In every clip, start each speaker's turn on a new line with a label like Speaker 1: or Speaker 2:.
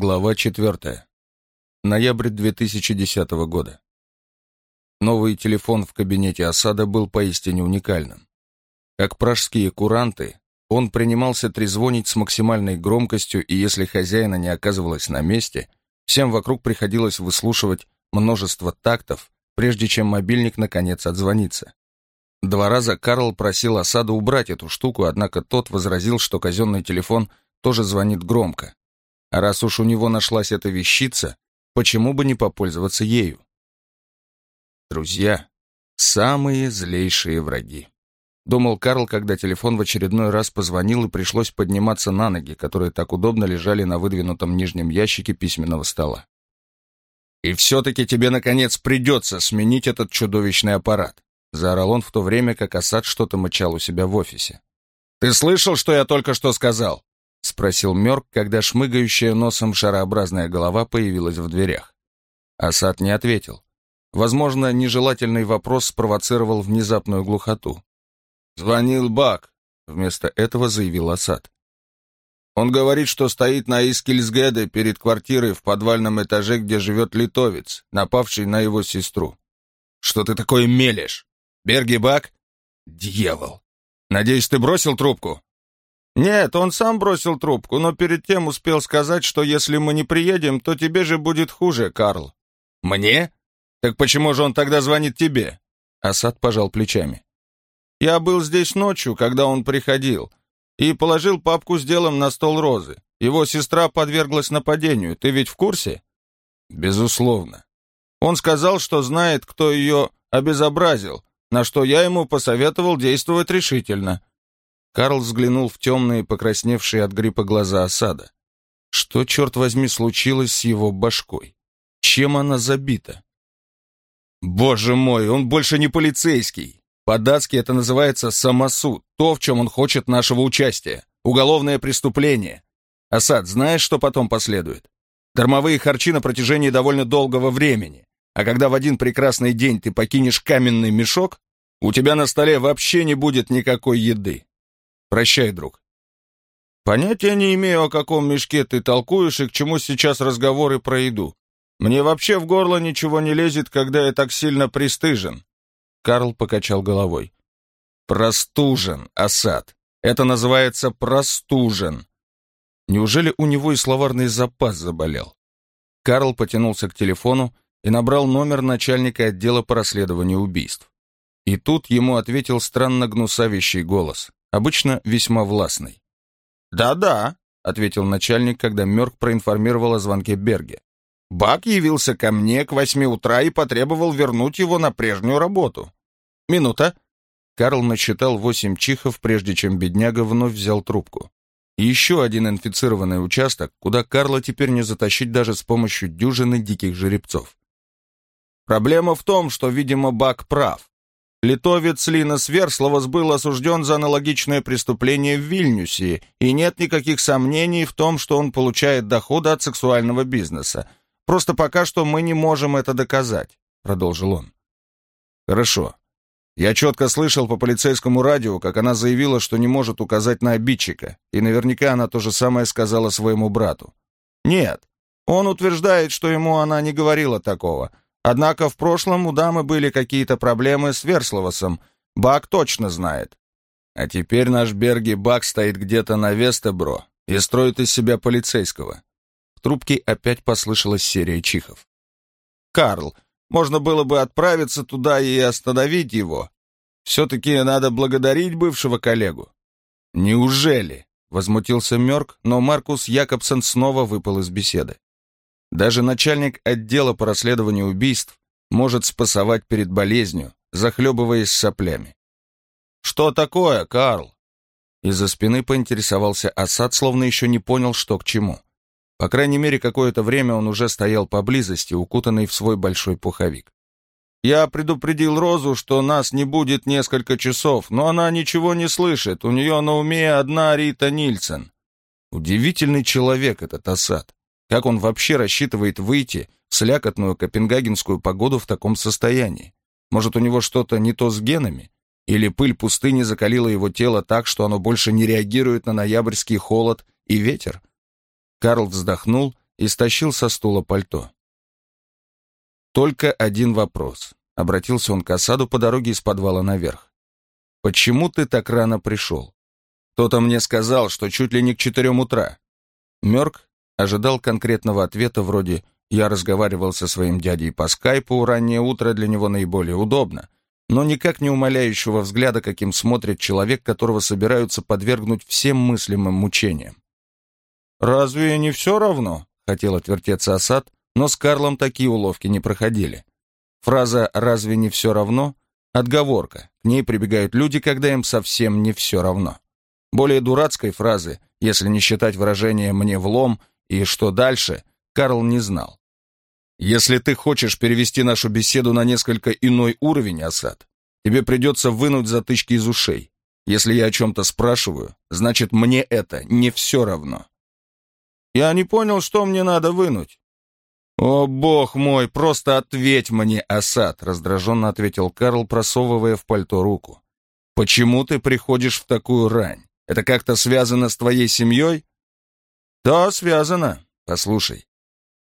Speaker 1: Глава 4. Ноябрь 2010 года. Новый телефон в кабинете осада был поистине уникальным. Как пражские куранты, он принимался трезвонить с максимальной громкостью, и если хозяина не оказывалось на месте, всем вокруг приходилось выслушивать множество тактов, прежде чем мобильник наконец отзвонится. Два раза Карл просил осада убрать эту штуку, однако тот возразил, что казенный телефон тоже звонит громко а раз уж у него нашлась эта вещица, почему бы не попользоваться ею? Друзья — самые злейшие враги. Думал Карл, когда телефон в очередной раз позвонил и пришлось подниматься на ноги, которые так удобно лежали на выдвинутом нижнем ящике письменного стола. «И все-таки тебе, наконец, придется сменить этот чудовищный аппарат», заорал он в то время, как Асад что-то мычал у себя в офисе. «Ты слышал, что я только что сказал? — спросил Мёрк, когда шмыгающая носом шарообразная голова появилась в дверях. Асад не ответил. Возможно, нежелательный вопрос спровоцировал внезапную глухоту. «Звонил Бак», — вместо этого заявил Асад. «Он говорит, что стоит на Искельсгеде перед квартирой в подвальном этаже, где живет литовец, напавший на его сестру». «Что ты такое мелешь? Берги Бак?» «Дьявол! Надеюсь, ты бросил трубку?» «Нет, он сам бросил трубку, но перед тем успел сказать, что если мы не приедем, то тебе же будет хуже, Карл». «Мне? Так почему же он тогда звонит тебе?» Асад пожал плечами. «Я был здесь ночью, когда он приходил, и положил папку с делом на стол Розы. Его сестра подверглась нападению, ты ведь в курсе?» «Безусловно. Он сказал, что знает, кто ее обезобразил, на что я ему посоветовал действовать решительно. Карл взглянул в темные, покрасневшие от гриппа глаза осада. Что, черт возьми, случилось с его башкой? Чем она забита? Боже мой, он больше не полицейский. По-датски это называется самосуд, то, в чем он хочет нашего участия. Уголовное преступление. Асад, знаешь, что потом последует? Дармовые харчи на протяжении довольно долгого времени. А когда в один прекрасный день ты покинешь каменный мешок, у тебя на столе вообще не будет никакой еды. Прощай, друг. Понятия не имею, о каком мешке ты толкуешь и к чему сейчас разговоры про еду. Мне вообще в горло ничего не лезет, когда я так сильно пристыжен. Карл покачал головой. Простужен, Асад. Это называется простужен. Неужели у него и словарный запас заболел? Карл потянулся к телефону и набрал номер начальника отдела по расследованию убийств. И тут ему ответил странно гнусавящий голос обычно весьма властный. «Да-да», — ответил начальник, когда Мёрк проинформировал о звонке Берге. «Бак явился ко мне к восьми утра и потребовал вернуть его на прежнюю работу». «Минута». Карл насчитал восемь чихов, прежде чем бедняга вновь взял трубку. еще один инфицированный участок, куда Карла теперь не затащить даже с помощью дюжины диких жеребцов. Проблема в том, что, видимо, Бак прав. Литовец Линос Версловос был осужден за аналогичное преступление в Вильнюсе, и нет никаких сомнений в том, что он получает доходы от сексуального бизнеса. Просто пока что мы не можем это доказать», — продолжил он. «Хорошо. Я четко слышал по полицейскому радио, как она заявила, что не может указать на обидчика, и наверняка она то же самое сказала своему брату. Нет, он утверждает, что ему она не говорила такого». Однако в прошлом у дамы были какие-то проблемы с Версловосом. Бак точно знает. А теперь наш Берги Бак стоит где-то на Вестебро и строит из себя полицейского. В трубке опять послышалась серия чихов. «Карл, можно было бы отправиться туда и остановить его. Все-таки надо благодарить бывшего коллегу». «Неужели?» — возмутился Мёрк, но Маркус Якобсон снова выпал из беседы. Даже начальник отдела по расследованию убийств может спасовать перед болезнью, захлебываясь соплями. «Что такое, Карл?» Из-за спины поинтересовался Асад, словно еще не понял, что к чему. По крайней мере, какое-то время он уже стоял поблизости, укутанный в свой большой пуховик. «Я предупредил Розу, что нас не будет несколько часов, но она ничего не слышит, у нее на уме одна Рита Нильсен». Удивительный человек этот Асад. Как он вообще рассчитывает выйти в слякотную копенгагенскую погоду в таком состоянии? Может, у него что-то не то с генами? Или пыль пустыни закалила его тело так, что оно больше не реагирует на ноябрьский холод и ветер? Карл вздохнул и стащил со стула пальто. «Только один вопрос», — обратился он к осаду по дороге из подвала наверх. «Почему ты так рано пришел? Кто-то мне сказал, что чуть ли не к четырем утра». Мерк ожидал конкретного ответа вроде «я разговаривал со своим дядей по скайпу, раннее утро для него наиболее удобно», но никак не умоляющего взгляда, каким смотрит человек, которого собираются подвергнуть всем мыслимым мучениям. «Разве не все равно?» — хотел отвертеться Асад, но с Карлом такие уловки не проходили. Фраза «разве не все равно?» — отговорка. К ней прибегают люди, когда им совсем не все равно. Более дурацкой фразы, если не считать выражение «мне влом» и «что дальше», Карл не знал. Если ты хочешь перевести нашу беседу на несколько иной уровень, Асад, тебе придется вынуть затычки из ушей. Если я о чем-то спрашиваю, значит, мне это не все равно. Я не понял, что мне надо вынуть. «О, бог мой, просто ответь мне, Асад!» — раздраженно ответил Карл, просовывая в пальто руку. «Почему ты приходишь в такую рань? Это как-то связано с твоей семьей?» «Да, связано. Послушай,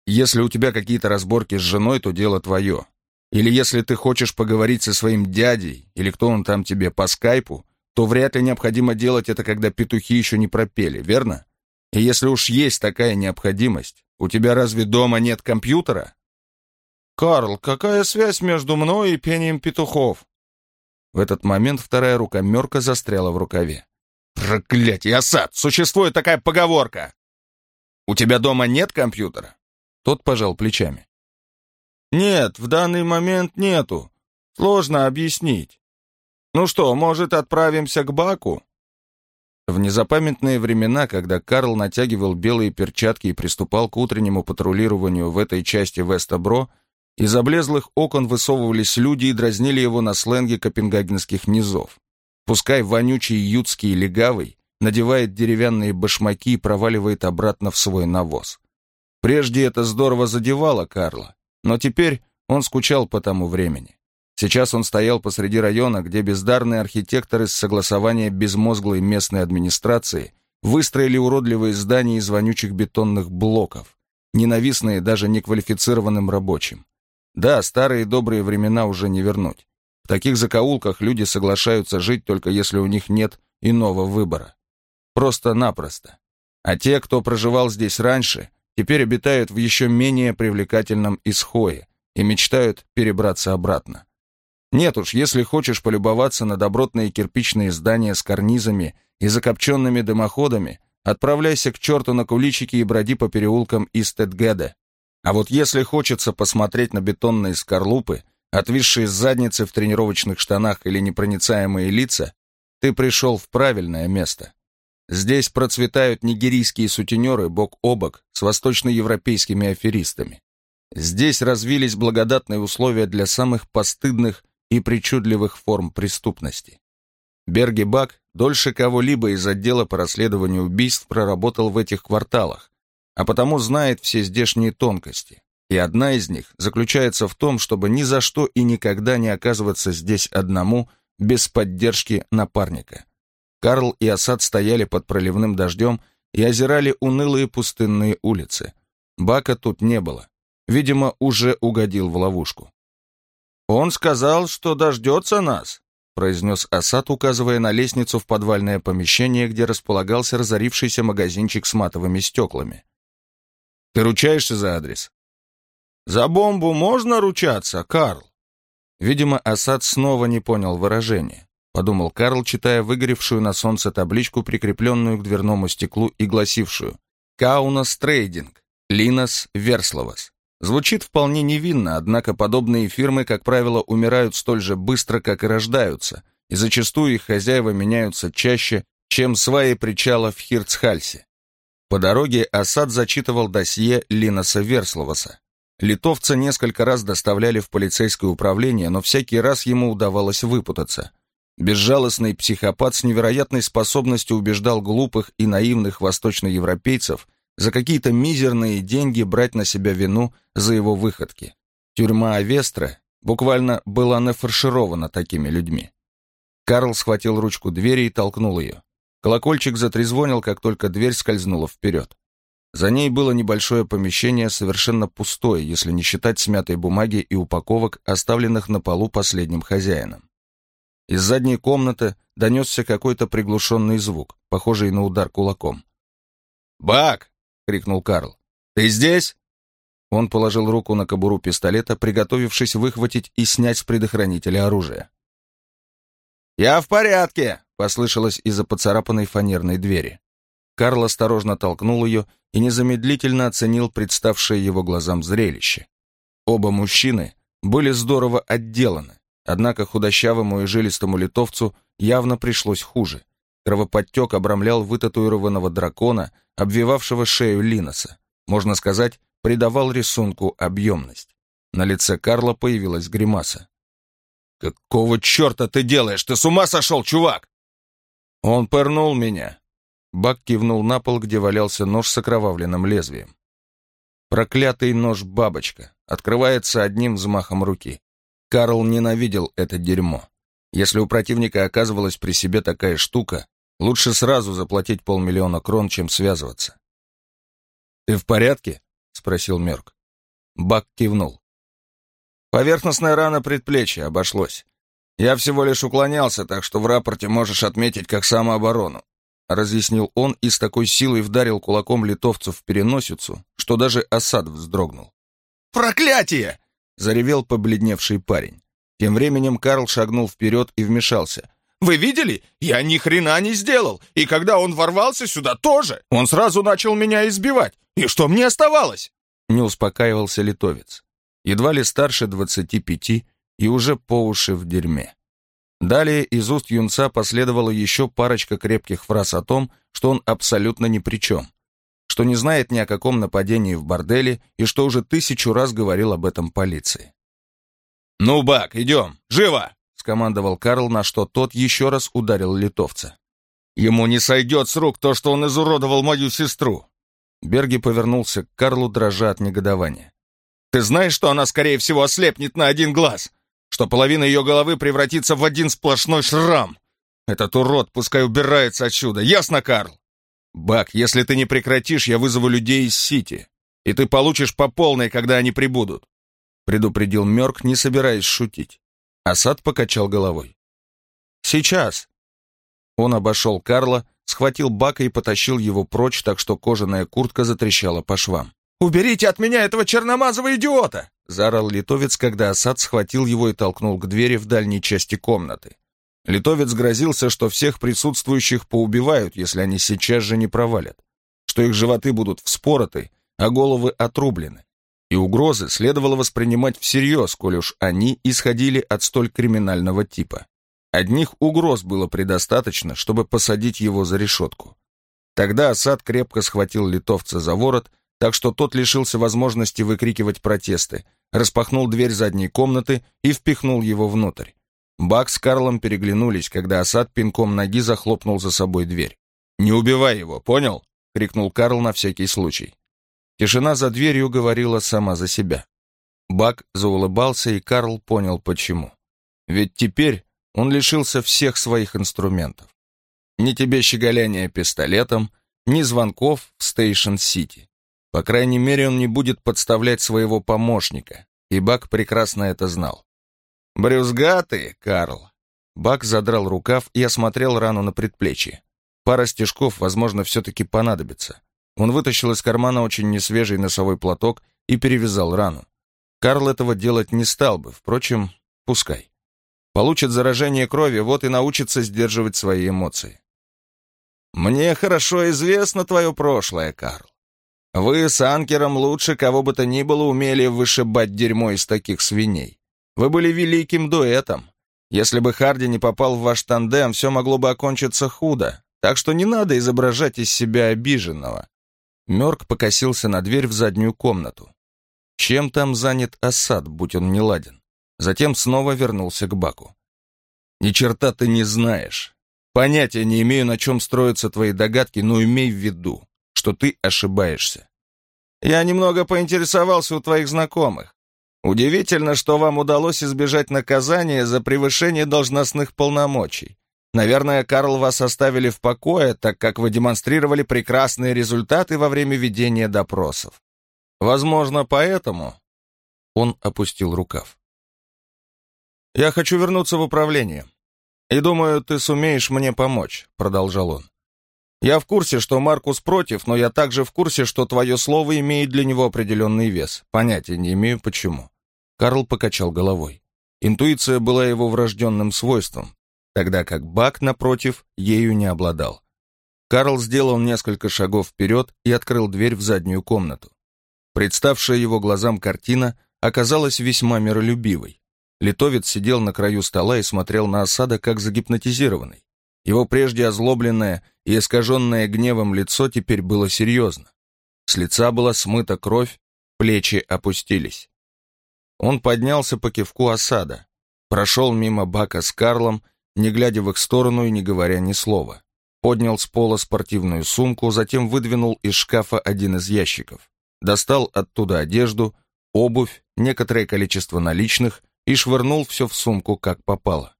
Speaker 1: если у тебя какие-то разборки с женой, то дело твое. Или если ты хочешь поговорить со своим дядей, или кто он там тебе по скайпу, то вряд ли необходимо делать это, когда петухи еще не пропели, верно? И если уж есть такая необходимость, у тебя разве дома нет компьютера? Карл, какая связь между мной и пением петухов? В этот момент вторая рука Мерка застряла в рукаве. Проклятье, Асад, существует такая поговорка. У тебя дома нет компьютера? Тот пожал плечами. «Нет, в данный момент нету. Сложно объяснить. Ну что, может, отправимся к Баку?» В незапамятные времена, когда Карл натягивал белые перчатки и приступал к утреннему патрулированию в этой части Вестобро, из облезлых окон высовывались люди и дразнили его на сленге копенгагенских низов. Пускай вонючий ютский легавый надевает деревянные башмаки и проваливает обратно в свой навоз. Прежде это здорово задевало Карла, но теперь он скучал по тому времени. Сейчас он стоял посреди района, где бездарные архитекторы с согласования безмозглой местной администрации выстроили уродливые здания из вонючих бетонных блоков, ненавистные даже неквалифицированным рабочим. Да, старые добрые времена уже не вернуть. В таких закоулках люди соглашаются жить только если у них нет иного выбора. Просто-напросто. А те, кто проживал здесь раньше, теперь обитают в еще менее привлекательном Исхое и мечтают перебраться обратно. Нет уж, если хочешь полюбоваться на добротные кирпичные здания с карнизами и закопченными дымоходами, отправляйся к черту на куличики и броди по переулкам Истедгеде. А вот если хочется посмотреть на бетонные скорлупы, отвисшие задницы в тренировочных штанах или непроницаемые лица, ты пришел в правильное место. Здесь процветают нигерийские сутенеры бок о бок с восточноевропейскими аферистами. Здесь развились благодатные условия для самых постыдных и причудливых форм преступности. Берги Бак дольше кого-либо из отдела по расследованию убийств проработал в этих кварталах, а потому знает все здешние тонкости. И одна из них заключается в том, чтобы ни за что и никогда не оказываться здесь одному без поддержки напарника. Карл и Асад стояли под проливным дождем и озирали унылые пустынные улицы. Бака тут не было. Видимо, уже угодил в ловушку. «Он сказал, что дождется нас», произнес Асад, указывая на лестницу в подвальное помещение, где располагался разорившийся магазинчик с матовыми стеклами. «Ты ручаешься за адрес?» «За бомбу можно ручаться, Карл?» Видимо, Асад снова не понял выражения подумал Карл, читая выгоревшую на солнце табличку, прикрепленную к дверному стеклу и гласившую «Каунас Трейдинг, Линас Версловас». Звучит вполне невинно, однако подобные фирмы, как правило, умирают столь же быстро, как и рождаются, и зачастую их хозяева меняются чаще, чем сваи причала в Хирцхальсе. По дороге Асад зачитывал досье Линаса Версловаса. Литовца несколько раз доставляли в полицейское управление, но всякий раз ему удавалось выпутаться – Безжалостный психопат с невероятной способностью убеждал глупых и наивных восточноевропейцев за какие-то мизерные деньги брать на себя вину за его выходки. Тюрьма Авестра буквально была нафарширована такими людьми. Карл схватил ручку двери и толкнул ее. Колокольчик затрезвонил, как только дверь скользнула вперед. За ней было небольшое помещение, совершенно пустое, если не считать смятой бумаги и упаковок, оставленных на полу последним хозяином. Из задней комнаты донесся какой-то приглушенный звук, похожий на удар кулаком.
Speaker 2: «Бак!» — крикнул Карл. «Ты здесь?»
Speaker 1: Он положил руку на кобуру пистолета, приготовившись выхватить и снять с предохранителя оружие.
Speaker 2: «Я в порядке!»
Speaker 1: — послышалось из-за поцарапанной фанерной двери. Карл осторожно толкнул ее и незамедлительно оценил представшее его глазам зрелище. Оба мужчины были здорово отделаны, однако худощавому и жилистому литовцу явно пришлось хуже. Кровоподтек обрамлял вытатуированного дракона, обвивавшего шею Линоса. Можно сказать, придавал рисунку объемность. На лице Карла появилась гримаса.
Speaker 2: «Какого черта ты делаешь? Ты с ума сошел, чувак?»
Speaker 1: «Он пырнул меня», Бак кивнул на пол, где валялся нож с окровавленным лезвием. Проклятый нож-бабочка открывается одним взмахом руки. Карл ненавидел это дерьмо. Если у противника оказывалась при себе такая штука, лучше сразу заплатить полмиллиона крон, чем связываться.
Speaker 2: «Ты в порядке?»
Speaker 1: — спросил Мерк. Бак кивнул. «Поверхностная рана предплечья обошлось. Я всего лишь уклонялся, так что в рапорте можешь отметить как самооборону разъяснил он и с такой силой вдарил кулаком литовцу в переносицу, что даже осад вздрогнул.
Speaker 2: «Проклятие!» — заревел побледневший парень. Тем временем Карл шагнул вперед и вмешался. «Вы видели? Я ни хрена не сделал. И когда он ворвался сюда тоже, он сразу начал меня избивать. И что мне оставалось?»
Speaker 1: Не успокаивался литовец. Едва ли старше двадцати пяти и уже по уши в дерьме. Далее из уст юнца последовала еще парочка крепких фраз о том, что он абсолютно ни при чем, что не знает ни о каком нападении в борделе и что уже тысячу раз говорил об этом полиции.
Speaker 2: «Ну, Бак, идем! Живо!» — скомандовал Карл, на что тот еще раз ударил литовца. «Ему не сойдет с рук то, что он изуродовал мою сестру!»
Speaker 1: Берги повернулся к Карлу, дрожа от негодования.
Speaker 2: «Ты знаешь, что она, скорее всего, ослепнет на один глаз? что половина ее головы превратится в один сплошной шрам. Этот урод пускай убирается отсюда, ясно, Карл? Бак, если ты не прекратишь, я вызову людей из Сити, и ты получишь по полной, когда они прибудут.
Speaker 1: Предупредил Мерк, не собираясь шутить. Асад покачал головой. «Сейчас!» Он обошел Карла, схватил Бака и потащил его прочь, так что кожаная куртка затрещала по швам.
Speaker 2: «Уберите от меня этого черномазого идиота!»
Speaker 1: — заорал литовец, когда Асад схватил его и толкнул к двери в дальней части комнаты. Литовец грозился, что всех присутствующих поубивают, если они сейчас же не провалят, что их животы будут вспороты, а головы отрублены. И угрозы следовало воспринимать всерьез, коль уж они исходили от столь криминального типа. Одних угроз было предостаточно, чтобы посадить его за решетку. Тогда Асад крепко схватил литовца за ворот, так что тот лишился возможности выкрикивать протесты, распахнул дверь задней комнаты и впихнул его внутрь. Бак с Карлом переглянулись, когда Асад пинком ноги захлопнул за собой дверь.
Speaker 2: «Не убивай его, понял?»
Speaker 1: — крикнул Карл на всякий случай. Тишина за дверью говорила сама за себя. Бак заулыбался, и Карл понял, почему. Ведь теперь он лишился всех своих инструментов. Ни тебе щеголяния пистолетом, ни звонков в Стейшн-Сити. По крайней мере, он не будет подставлять своего помощника, и Бак прекрасно это знал.
Speaker 2: «Брюзгатый, Карл!»
Speaker 1: Бак задрал рукав и осмотрел рану на предплечье. Пара стежков, возможно, все-таки понадобится. Он вытащил из кармана очень несвежий носовой платок и перевязал рану. Карл этого делать не стал бы, впрочем, пускай. Получит заражение крови, вот и научится сдерживать свои эмоции.
Speaker 2: «Мне хорошо известно твое прошлое, Карл. Вы с Анкером лучше кого бы то ни было умели вышибать дерьмо из таких свиней. Вы были великим дуэтом. Если бы Харди не попал в ваш тандем, все могло бы окончиться худо, так что не надо изображать из себя обиженного».
Speaker 1: Мёрк покосился на дверь в заднюю комнату. Чем там занят осад, будь он не ладен? Затем снова вернулся к Баку.
Speaker 2: «Ни черта ты не знаешь. Понятия не имею, на чем строятся твои догадки, но имей в виду что ты ошибаешься. Я немного поинтересовался у твоих знакомых. Удивительно, что вам удалось избежать наказания за превышение должностных полномочий. Наверное, Карл вас оставили в покое, так как вы демонстрировали прекрасные результаты во время ведения допросов. Возможно, поэтому...» Он опустил рукав. «Я хочу вернуться в управление. И думаю, ты сумеешь мне помочь», — продолжал он. «Я в курсе, что Маркус против, но я также в курсе, что твое слово имеет для него определенный вес. Понятия не имею, почему». Карл покачал головой. Интуиция была его врожденным свойством, тогда как Бак, напротив, ею не обладал. Карл сделал несколько шагов вперед и открыл дверь в заднюю комнату. Представшая его глазам картина оказалась весьма миролюбивой. Литовец сидел на краю стола и смотрел на осада, как загипнотизированный. Его прежде озлобленное и искаженное гневом лицо теперь было серьезно. С лица была смыта кровь, плечи опустились. Он поднялся по кивку осада, прошел мимо бака с Карлом, не глядя в их сторону и не говоря ни слова. Поднял с пола спортивную сумку, затем выдвинул из шкафа один из ящиков. Достал оттуда одежду, обувь, некоторое количество наличных и швырнул все в сумку, как попало.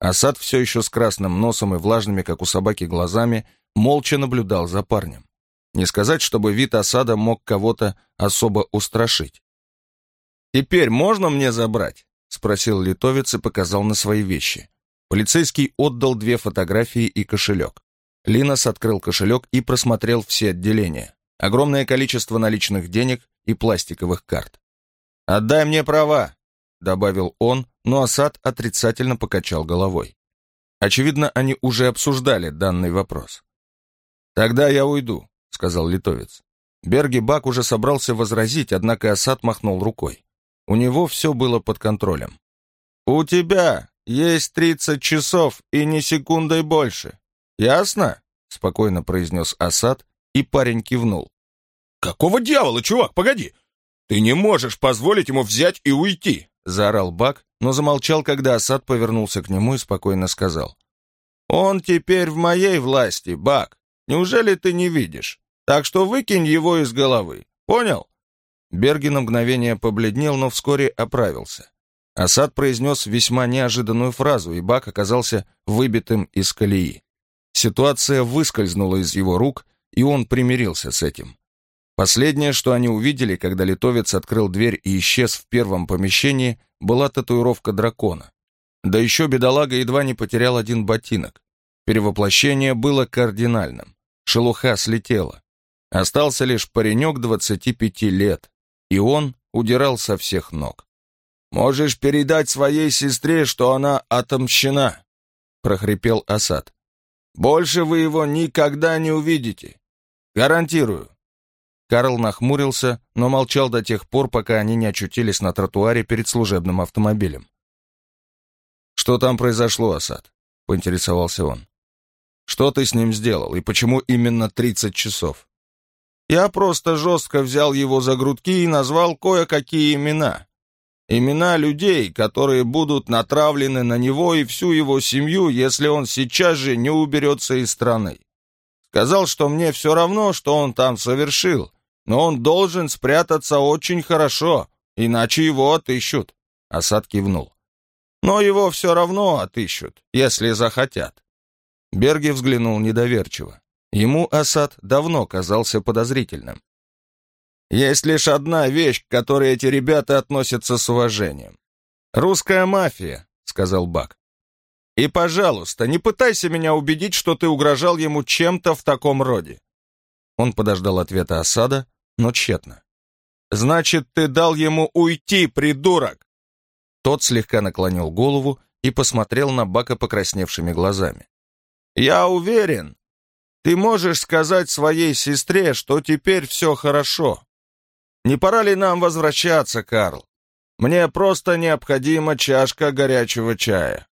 Speaker 2: Асад все еще с красным носом и влажными, как у собаки, глазами, молча наблюдал за парнем. Не сказать, чтобы вид осада мог кого-то особо устрашить. «Теперь можно мне забрать?» — спросил литовец и показал на свои вещи. Полицейский отдал две фотографии и кошелек. Линос открыл кошелек и просмотрел все отделения. Огромное количество наличных денег и пластиковых карт. «Отдай мне права!» — добавил он, но Асад отрицательно покачал головой. Очевидно, они уже обсуждали данный вопрос. «Тогда я уйду», — сказал литовец. Берги Бак уже собрался возразить, однако Асад махнул рукой. У него все было под контролем. «У тебя есть тридцать часов и ни секундой больше. Ясно?» — спокойно произнес Асад, и парень кивнул.
Speaker 3: «Какого дьявола, чувак, погоди! Ты не можешь позволить ему взять и уйти!»
Speaker 2: — заорал Бак, но замолчал, когда Асад повернулся к нему и спокойно сказал. «Он теперь в моей власти, Бак. Неужели ты не видишь? Так что выкинь его из головы. Понял?» Берги мгновение побледнел, но вскоре оправился. Асад произнес весьма неожиданную фразу, и Бак оказался выбитым из колеи. Ситуация выскользнула из его рук, и он примирился с этим. Последнее, что они увидели, когда литовец открыл дверь и исчез в первом помещении, была татуировка дракона. Да еще бедолага едва не потерял один ботинок. Перевоплощение было кардинальным. Шелуха слетела. Остался лишь паренек 25 лет, и он удирал со всех ног. «Можешь передать своей сестре, что она отомщена», — прохрипел Асад. «Больше вы его никогда не увидите. Гарантирую». Карл нахмурился, но молчал до тех пор, пока они не очутились на тротуаре перед служебным автомобилем. «Что там произошло, Асад?» — поинтересовался он. «Что ты с ним сделал, и почему именно 30 часов?» «Я просто жестко взял его за грудки и назвал кое-какие имена. Имена людей, которые будут натравлены на него и всю его семью, если он сейчас же не уберется из страны. Сказал, что мне все равно, что он там совершил, но он должен спрятаться очень хорошо, иначе его отыщут. Асад кивнул. Но его все равно отыщут, если захотят. Берги взглянул недоверчиво. Ему Асад давно казался подозрительным. Есть лишь одна вещь, к которой эти ребята относятся с уважением. «Русская мафия», — сказал Бак. «И, пожалуйста, не пытайся меня убедить, что ты угрожал ему чем-то в таком роде. Он подождал ответа осада, но тщетно. «Значит, ты дал ему уйти, придурок!» Тот слегка наклонил голову и посмотрел на Бака покрасневшими глазами. «Я уверен, ты можешь сказать своей сестре, что теперь все хорошо. Не пора ли нам возвращаться, Карл? Мне просто необходима чашка горячего чая».